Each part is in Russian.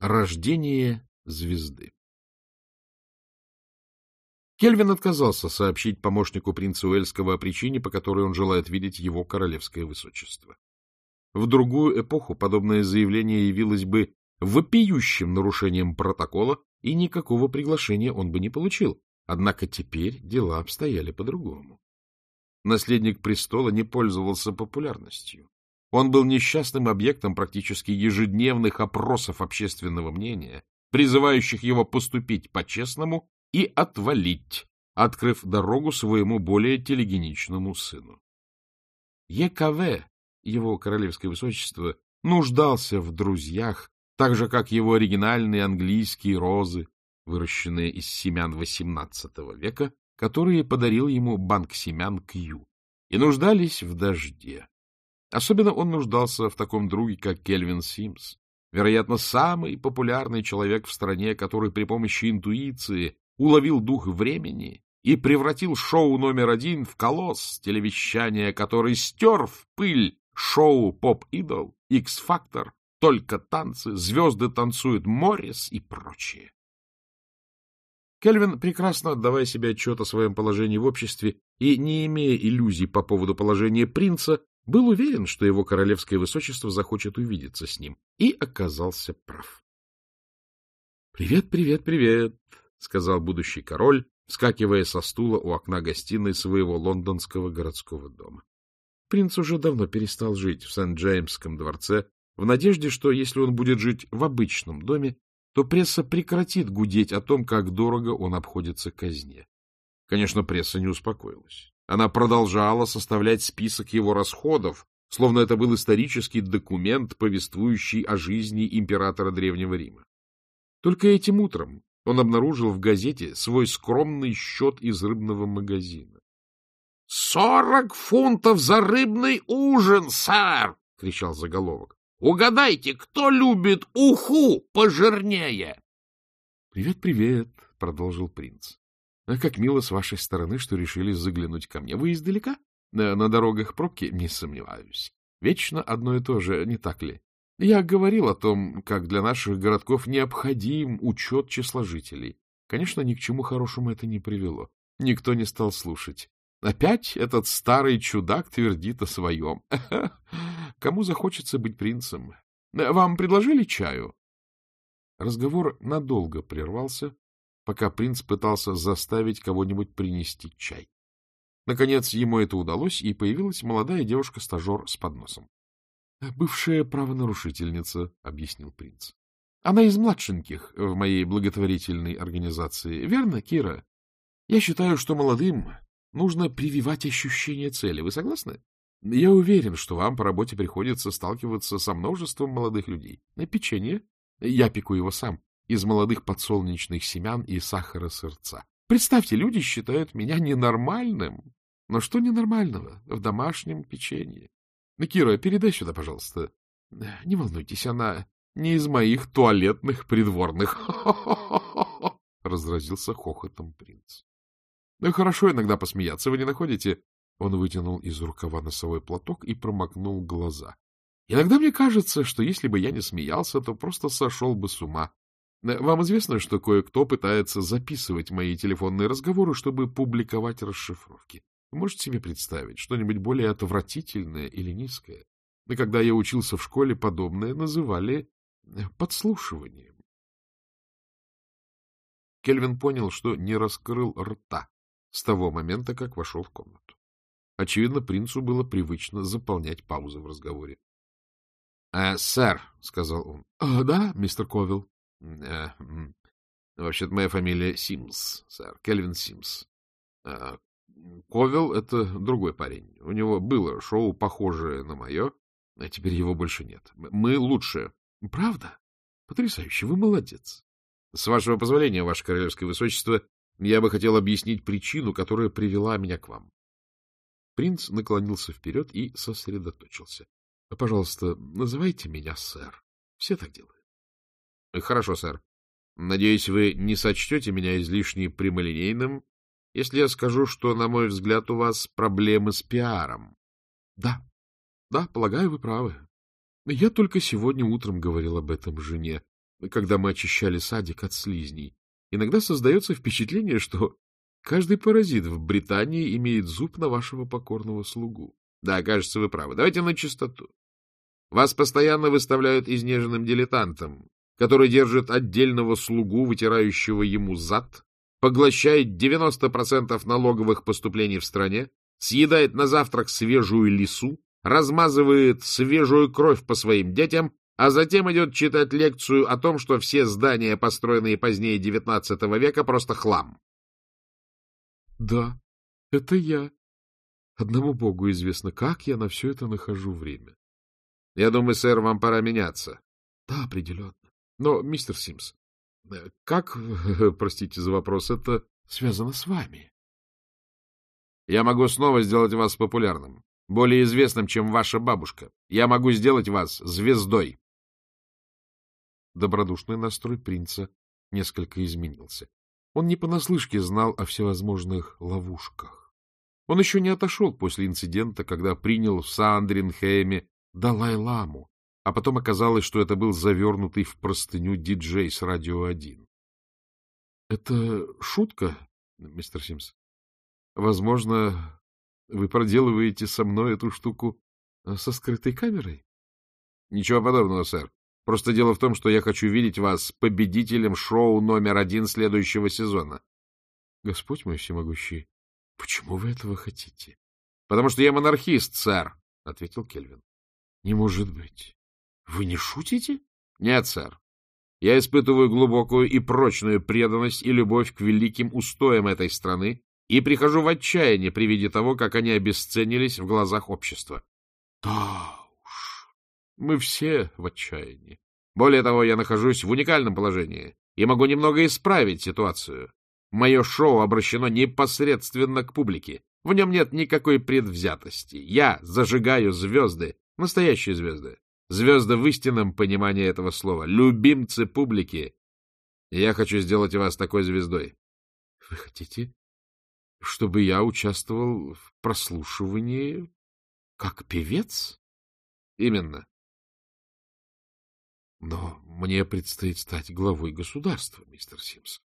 Рождение звезды Кельвин отказался сообщить помощнику принца Уэльского о причине, по которой он желает видеть его королевское высочество. В другую эпоху подобное заявление явилось бы вопиющим нарушением протокола, и никакого приглашения он бы не получил. Однако теперь дела обстояли по-другому. Наследник престола не пользовался популярностью. Он был несчастным объектом практически ежедневных опросов общественного мнения, призывающих его поступить по-честному и отвалить, открыв дорогу своему более телегеничному сыну. ЕКВ, его королевское высочество, нуждался в друзьях, так же, как его оригинальные английские розы, выращенные из семян XVIII века, которые подарил ему банк семян Кью, и нуждались в дожде. Особенно он нуждался в таком друге, как Кельвин Симс, вероятно, самый популярный человек в стране, который при помощи интуиции уловил дух времени и превратил шоу номер один в колосс телевещания, который стер в пыль шоу «Поп-идол», «Икс-фактор», «Только танцы», «Звезды танцуют», «Моррис» и прочее. Кельвин, прекрасно отдавая себе отчет о своем положении в обществе и не имея иллюзий по поводу положения принца, был уверен, что его королевское высочество захочет увидеться с ним, и оказался прав. — Привет, привет, привет, — сказал будущий король, вскакивая со стула у окна гостиной своего лондонского городского дома. Принц уже давно перестал жить в Сент-Джеймском дворце, в надежде, что если он будет жить в обычном доме, то пресса прекратит гудеть о том, как дорого он обходится казне. Конечно, пресса не успокоилась. Она продолжала составлять список его расходов, словно это был исторический документ, повествующий о жизни императора Древнего Рима. Только этим утром он обнаружил в газете свой скромный счет из рыбного магазина. — Сорок фунтов за рыбный ужин, сэр! — кричал заголовок. Угадайте, кто любит уху пожирнее? «Привет, — Привет-привет, — продолжил принц. А — Как мило с вашей стороны, что решили заглянуть ко мне. Вы издалека? На дорогах пробки, не сомневаюсь. Вечно одно и то же, не так ли? Я говорил о том, как для наших городков необходим учет числа жителей. Конечно, ни к чему хорошему это не привело. Никто не стал слушать. Опять этот старый чудак твердит о своем. Кому захочется быть принцем? Вам предложили чаю? Разговор надолго прервался, пока принц пытался заставить кого-нибудь принести чай. Наконец ему это удалось, и появилась молодая девушка-стажер с подносом. — Бывшая правонарушительница, — объяснил принц. — Она из младшеньких в моей благотворительной организации. Верно, Кира? Я считаю, что молодым нужно прививать ощущение цели. Вы согласны? Я уверен, что вам по работе приходится сталкиваться со множеством молодых людей. На печенье я пеку его сам из молодых подсолнечных семян и сахара сырца. Представьте, люди считают меня ненормальным. Но что ненормального в домашнем печенье? Ну, Кира, передай сюда, пожалуйста. Не волнуйтесь, она не из моих туалетных придворных. Разразился хохотом принц. Ну, хорошо иногда посмеяться, вы не находите? Он вытянул из рукава носовой платок и промокнул глаза. Иногда мне кажется, что если бы я не смеялся, то просто сошел бы с ума. Вам известно, что кое-кто пытается записывать мои телефонные разговоры, чтобы публиковать расшифровки. Вы можете себе представить что-нибудь более отвратительное или низкое? И когда я учился в школе, подобное называли э, подслушиванием. Кельвин понял, что не раскрыл рта с того момента, как вошел в комнату. Очевидно, принцу было привычно заполнять паузы в разговоре. «Э, — Сэр, — сказал он. «А, — Да, мистер Ковилл. Э, — Вообще-то моя фамилия Симс, сэр, Кельвин Симс. Э, Ковилл — это другой парень. У него было шоу, похожее на мое, а теперь его больше нет. Мы лучше. — Правда? Потрясающе, вы молодец. — С вашего позволения, ваше королевское высочество, я бы хотел объяснить причину, которая привела меня к вам. Принц наклонился вперед и сосредоточился. — Пожалуйста, называйте меня сэр. Все так делают. — Хорошо, сэр. Надеюсь, вы не сочтете меня излишне прямолинейным, если я скажу, что, на мой взгляд, у вас проблемы с пиаром. — Да, да, полагаю, вы правы. Я только сегодня утром говорил об этом жене. когда мы очищали садик от слизней, иногда создается впечатление, что каждый паразит в Британии имеет зуб на вашего покорного слугу. Да, кажется, вы правы. Давайте на чистоту. Вас постоянно выставляют изнеженным дилетантом, который держит отдельного слугу, вытирающего ему зад, поглощает 90% налоговых поступлений в стране, съедает на завтрак свежую лису, размазывает свежую кровь по своим детям, а затем идет читать лекцию о том, что все здания, построенные позднее XIX века, просто хлам. — Да, это я. Одному Богу известно, как я на все это нахожу время. — Я думаю, сэр, вам пора меняться. — Да, определенно. Но, мистер Симс, э, как, простите за вопрос, это связано с вами? — Я могу снова сделать вас популярным более известным, чем ваша бабушка. Я могу сделать вас звездой. Добродушный настрой принца несколько изменился. Он не понаслышке знал о всевозможных ловушках. Он еще не отошел после инцидента, когда принял в Сандринхейме Далай-ламу, а потом оказалось, что это был завернутый в простыню диджей с радио-1. — Это шутка, мистер Симс? Возможно, вы проделываете со мной эту штуку э, со скрытой камерой? — Ничего подобного, сэр. Просто дело в том, что я хочу видеть вас победителем шоу номер один следующего сезона. — Господь мой всемогущий, почему вы этого хотите? — Потому что я монархист, сэр, — ответил Кельвин. — Не может быть. Вы не шутите? — Нет, сэр. Я испытываю глубокую и прочную преданность и любовь к великим устоям этой страны и прихожу в отчаяние при виде того, как они обесценились в глазах общества. — Да уж, мы все в отчаянии. Более того, я нахожусь в уникальном положении и могу немного исправить ситуацию. Мое шоу обращено непосредственно к публике. В нем нет никакой предвзятости. Я зажигаю звезды, настоящие звезды. Звезды в истинном понимании этого слова. Любимцы публики. Я хочу сделать вас такой звездой. — Вы хотите чтобы я участвовал в прослушивании как певец? Именно. Но мне предстоит стать главой государства, мистер Симс.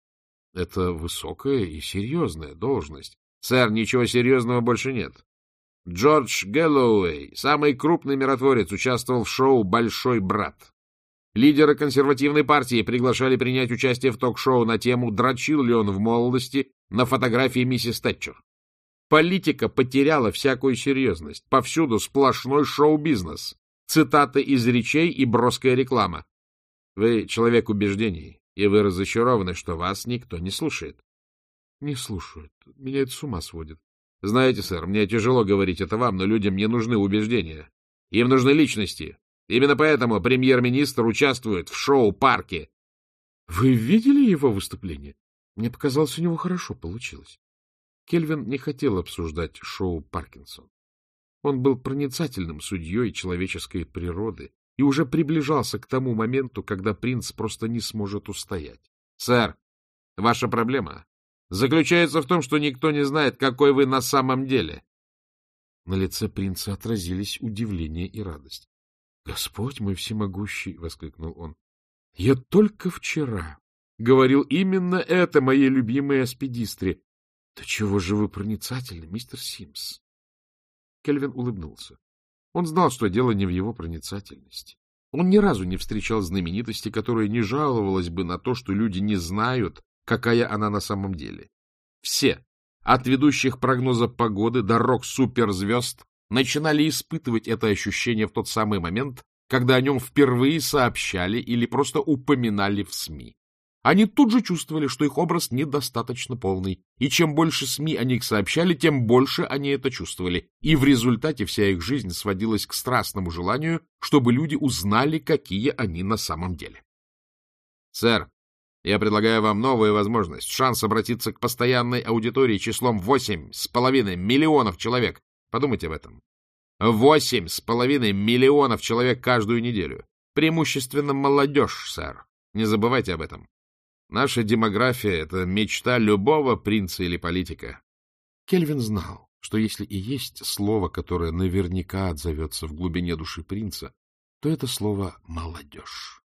Это высокая и серьезная должность. Сэр, ничего серьезного больше нет. Джордж Гэллоуэй, самый крупный миротворец, участвовал в шоу «Большой брат». Лидеры консервативной партии приглашали принять участие в ток-шоу на тему «Дрочил ли он в молодости на фотографии миссис Тэтчер. Политика потеряла всякую серьезность. Повсюду сплошной шоу-бизнес. Цитаты из речей и броская реклама. Вы человек убеждений, и вы разочарованы, что вас никто не слушает. — Не слушают. Меня это с ума сводит. Знаете, сэр, мне тяжело говорить это вам, но людям не нужны убеждения. Им нужны личности. Именно поэтому премьер-министр участвует в шоу-парке. — Вы видели его выступление? Мне показалось, у него хорошо получилось. Кельвин не хотел обсуждать шоу Паркинсон. Он был проницательным судьей человеческой природы и уже приближался к тому моменту, когда принц просто не сможет устоять. — Сэр, ваша проблема заключается в том, что никто не знает, какой вы на самом деле. На лице принца отразились удивление и радость. — Господь мой всемогущий! — воскликнул он. — Я только вчера говорил именно это моей любимой аспидистре. — Да чего же вы проницательны, мистер Симс? Кельвин улыбнулся. Он знал, что дело не в его проницательности. Он ни разу не встречал знаменитости, которая не жаловалась бы на то, что люди не знают, какая она на самом деле. Все, от ведущих прогноза погоды до рок-суперзвезд, начинали испытывать это ощущение в тот самый момент, когда о нем впервые сообщали или просто упоминали в СМИ. Они тут же чувствовали, что их образ недостаточно полный, и чем больше СМИ о них сообщали, тем больше они это чувствовали, и в результате вся их жизнь сводилась к страстному желанию, чтобы люди узнали, какие они на самом деле. Сэр, я предлагаю вам новую возможность, шанс обратиться к постоянной аудитории числом восемь с половиной миллионов человек. Подумайте об этом. Восемь с половиной миллионов человек каждую неделю. Преимущественно молодежь, сэр. Не забывайте об этом. Наша демография — это мечта любого принца или политика. Кельвин знал, что если и есть слово, которое наверняка отзовется в глубине души принца, то это слово «молодежь».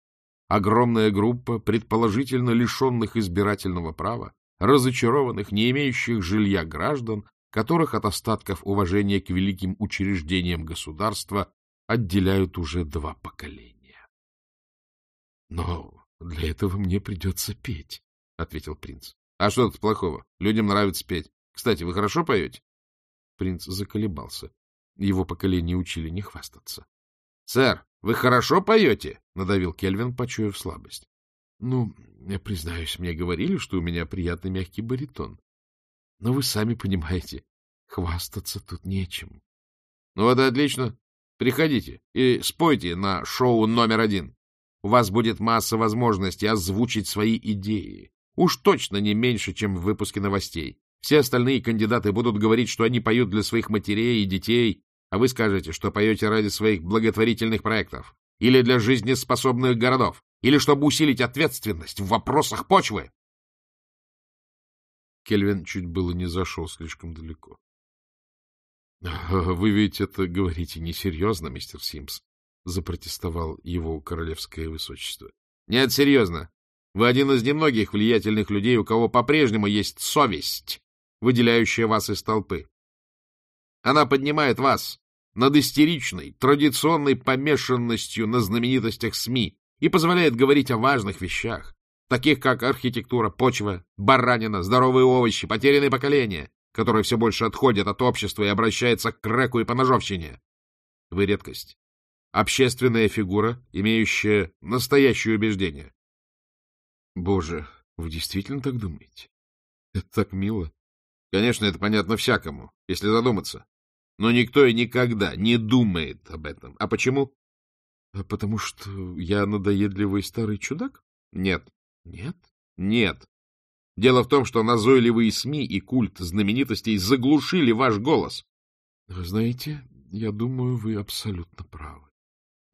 Огромная группа предположительно лишенных избирательного права, разочарованных, не имеющих жилья граждан, которых от остатков уважения к великим учреждениям государства отделяют уже два поколения. — Но для этого мне придется петь, — ответил принц. — А что тут плохого? Людям нравится петь. Кстати, вы хорошо поете? Принц заколебался. Его поколение учили не хвастаться. — Сэр, вы хорошо поете? — надавил Кельвин, почуяв слабость. — Ну, я признаюсь, мне говорили, что у меня приятный мягкий баритон. Но вы сами понимаете, хвастаться тут нечем. — Ну вот отлично. Приходите и спойте на шоу номер один. У вас будет масса возможностей озвучить свои идеи. Уж точно не меньше, чем в выпуске новостей. Все остальные кандидаты будут говорить, что они поют для своих матерей и детей, а вы скажете, что поете ради своих благотворительных проектов, или для жизнеспособных городов, или чтобы усилить ответственность в вопросах почвы. Кельвин чуть было не зашел слишком далеко. — Вы ведь это говорите несерьезно, мистер Симс, — запротестовал его королевское высочество. — Нет, серьезно. Вы один из немногих влиятельных людей, у кого по-прежнему есть совесть, выделяющая вас из толпы. Она поднимает вас над истеричной, традиционной помешанностью на знаменитостях СМИ и позволяет говорить о важных вещах, таких как архитектура, почва, баранина, здоровые овощи, потерянные поколения, которые все больше отходят от общества и обращаются к крэку и поножовщине. Вы редкость. Общественная фигура, имеющая настоящее убеждение. Боже, вы действительно так думаете? Это так мило. Конечно, это понятно всякому, если задуматься. Но никто и никогда не думает об этом. А почему? А потому что я надоедливый старый чудак? Нет. Нет? Нет. Дело в том, что назойливые СМИ и культ знаменитостей заглушили ваш голос. Вы знаете, я думаю, вы абсолютно правы.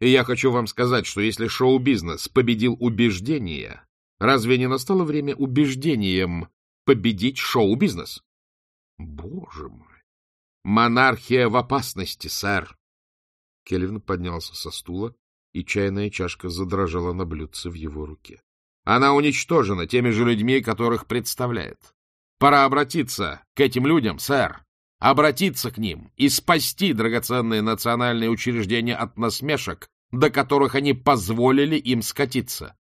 И я хочу вам сказать, что если шоу-бизнес победил убеждения, разве не настало время убеждением победить шоу-бизнес? Боже мой! Монархия в опасности, сэр! Кельвин поднялся со стула, и чайная чашка задрожала на блюдце в его руке. Она уничтожена теми же людьми, которых представляет. Пора обратиться к этим людям, сэр. Обратиться к ним и спасти драгоценные национальные учреждения от насмешек, до которых они позволили им скатиться.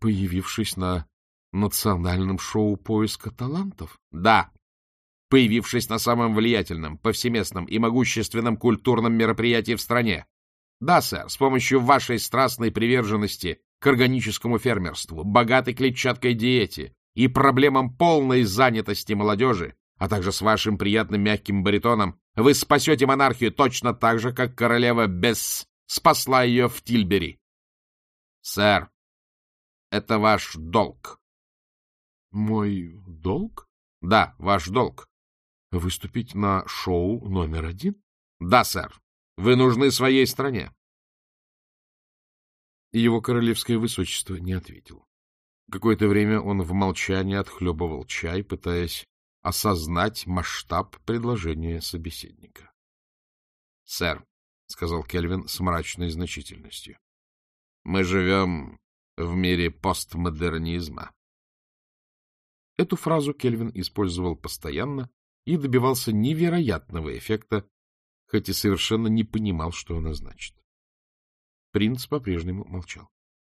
Появившись на национальном шоу поиска талантов? Да. Появившись на самом влиятельном, повсеместном и могущественном культурном мероприятии в стране. Да, сэр, с помощью вашей страстной приверженности к органическому фермерству, богатой клетчаткой диете и проблемам полной занятости молодежи, а также с вашим приятным мягким баритоном, вы спасете монархию точно так же, как королева Бесс спасла ее в Тильбери. Сэр, это ваш долг. Мой долг? Да, ваш долг. Выступить на шоу номер один? Да, сэр. Вы нужны своей стране. Его королевское высочество не ответил. Какое-то время он в молчании отхлебывал чай, пытаясь осознать масштаб предложения собеседника. — Сэр, — сказал Кельвин с мрачной значительностью, — мы живем в мире постмодернизма. Эту фразу Кельвин использовал постоянно и добивался невероятного эффекта, хоть и совершенно не понимал, что она значит. Принц по-прежнему молчал.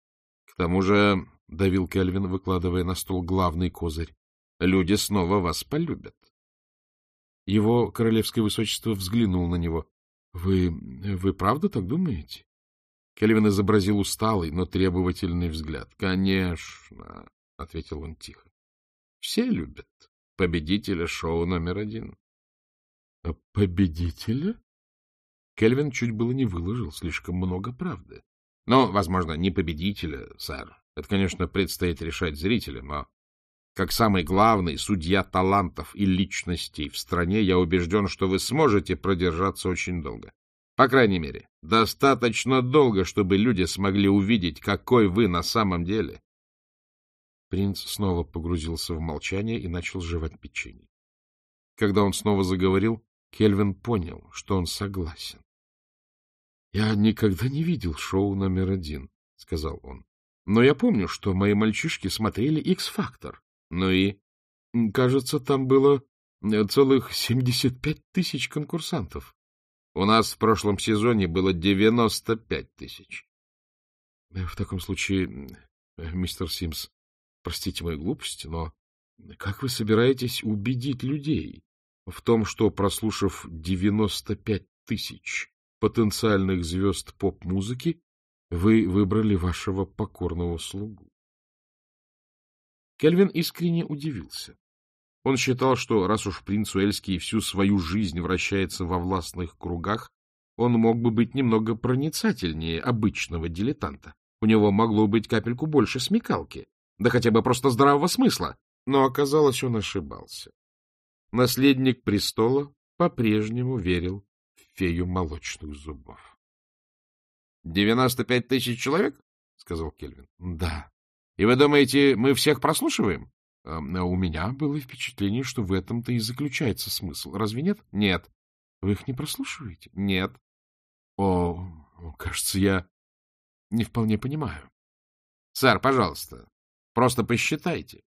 — К тому же, — давил Кельвин, выкладывая на стол главный козырь, — люди снова вас полюбят. Его королевское высочество взглянул на него. — Вы... вы правда так думаете? Кельвин изобразил усталый, но требовательный взгляд. — Конечно, — ответил он тихо. — Все любят победителя шоу номер один. — Победителя? Кельвин чуть было не выложил слишком много правды. Ну, возможно, не победителя, сэр. Это, конечно, предстоит решать зрителям, но как самый главный судья талантов и личностей в стране, я убежден, что вы сможете продержаться очень долго. По крайней мере, достаточно долго, чтобы люди смогли увидеть, какой вы на самом деле. Принц снова погрузился в молчание и начал жевать печенье. Когда он снова заговорил, Кельвин понял, что он согласен. — Я никогда не видел шоу номер один, — сказал он. Но я помню, что мои мальчишки смотрели X-Factor. Ну и, кажется, там было э, целых 75 тысяч конкурсантов. У нас в прошлом сезоне было 95 тысяч. Э, в таком случае, э, мистер Симс, простите мою глупость, но как вы собираетесь убедить людей в том, что, прослушав 95 тысяч потенциальных звезд поп-музыки, вы выбрали вашего покорного слугу? Кельвин искренне удивился. Он считал, что раз уж принц Уэльский всю свою жизнь вращается во властных кругах, он мог бы быть немного проницательнее обычного дилетанта. У него могло быть капельку больше смекалки, да хотя бы просто здравого смысла. Но оказалось, он ошибался. Наследник престола по-прежнему верил в фею молочных зубов. — Девяносто пять тысяч человек? — сказал Кельвин. — Да. — И вы думаете, мы всех прослушиваем? А, — У меня было впечатление, что в этом-то и заключается смысл. Разве нет? — Нет. — Вы их не прослушиваете? — Нет. — О, кажется, я не вполне понимаю. — Сэр, пожалуйста, просто посчитайте.